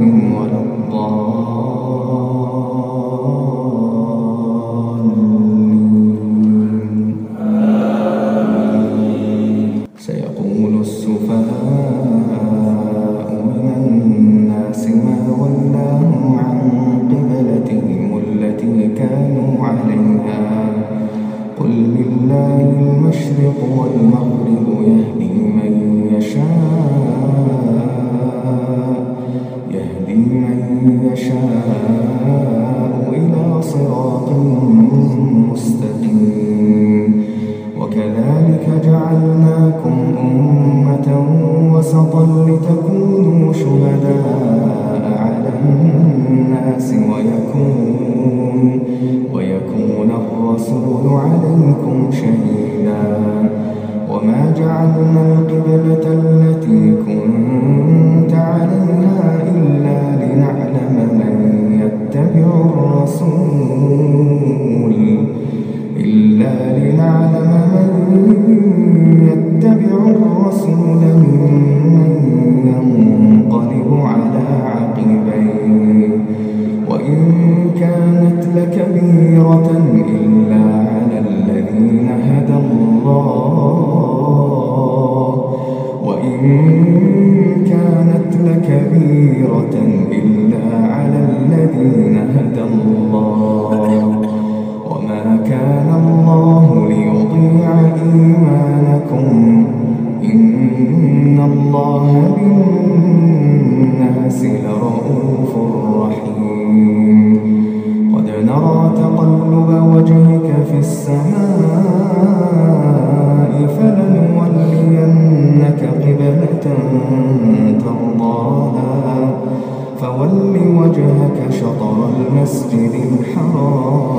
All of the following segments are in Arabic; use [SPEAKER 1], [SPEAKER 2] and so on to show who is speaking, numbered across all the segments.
[SPEAKER 1] ولا الضالين يهدي من يشاء إلى صراط مستقيم. وكذلك جعلناكم أمة وسطا لتكونوا شهداء على الناس ويكون, ويكون الرسول عليكم شهيدا. وما جعلنا القبلة التي كنت الرسول إلا لنعلم من يتبع الرسول. المسجد الحرام.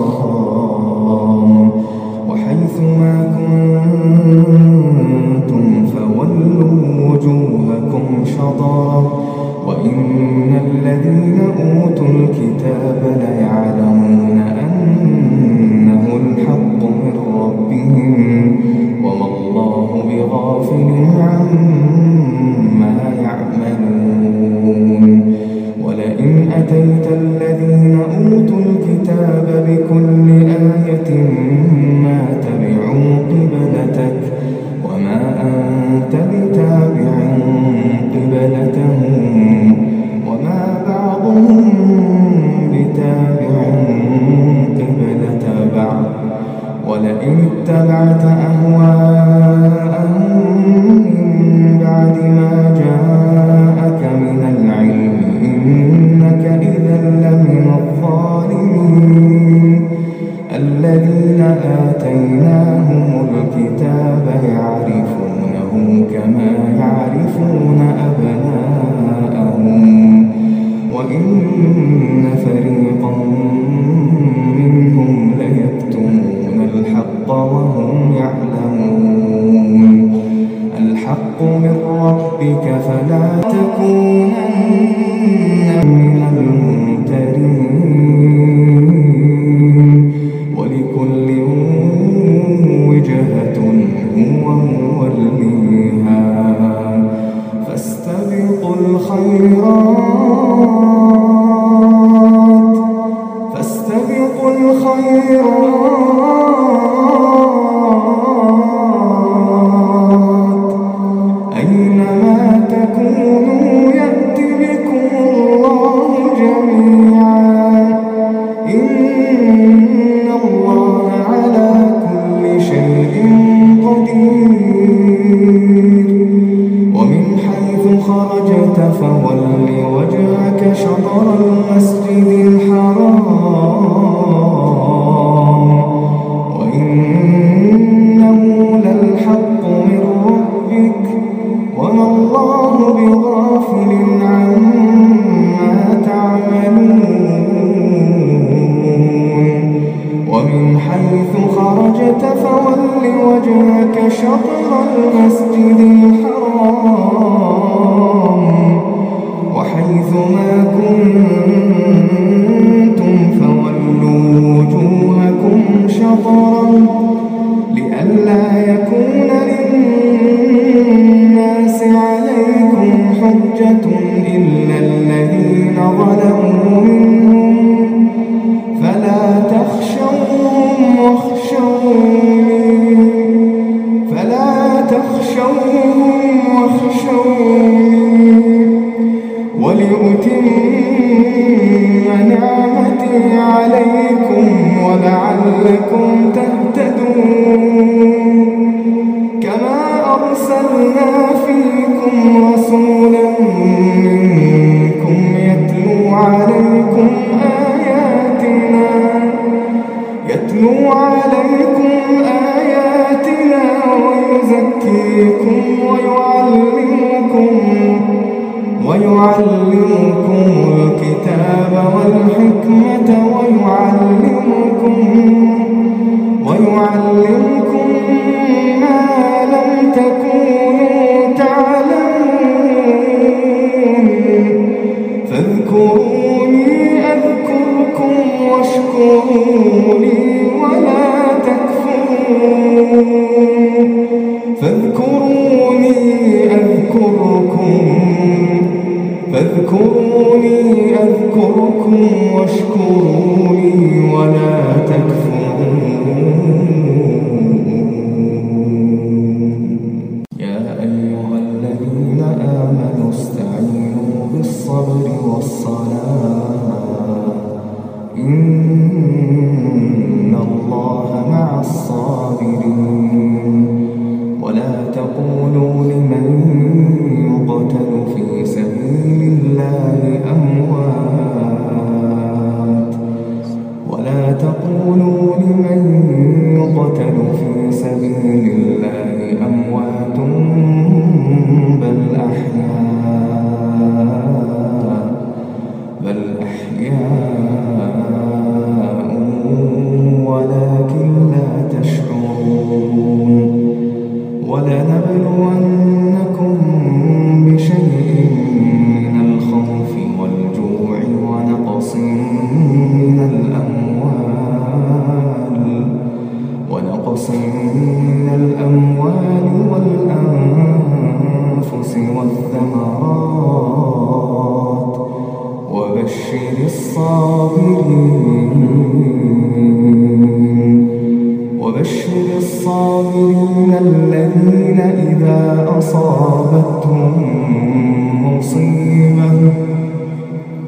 [SPEAKER 1] لآية إن فريقا منهم ليكتمون الحق وهم يعلمون. الحق من ربك فلا تكونن من الممترين. ولكل وجهة هو مولي. شطر المسجد الحرام. وحيث ما كنتم فولوا وجوهكم شطرا لئلا يكون للناس عليكم حجة إلا ولعلكم تهتدون أرسلنا فيكم رسولا منكم يتلو عليكم آياتنا يتلو عليكم آياتنا ويزكيكم ويعلمكم ويعلمكم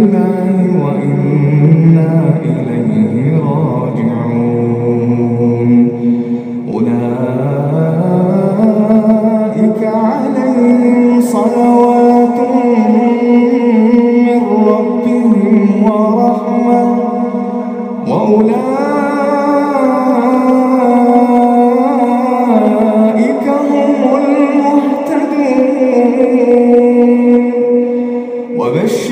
[SPEAKER 1] Amen.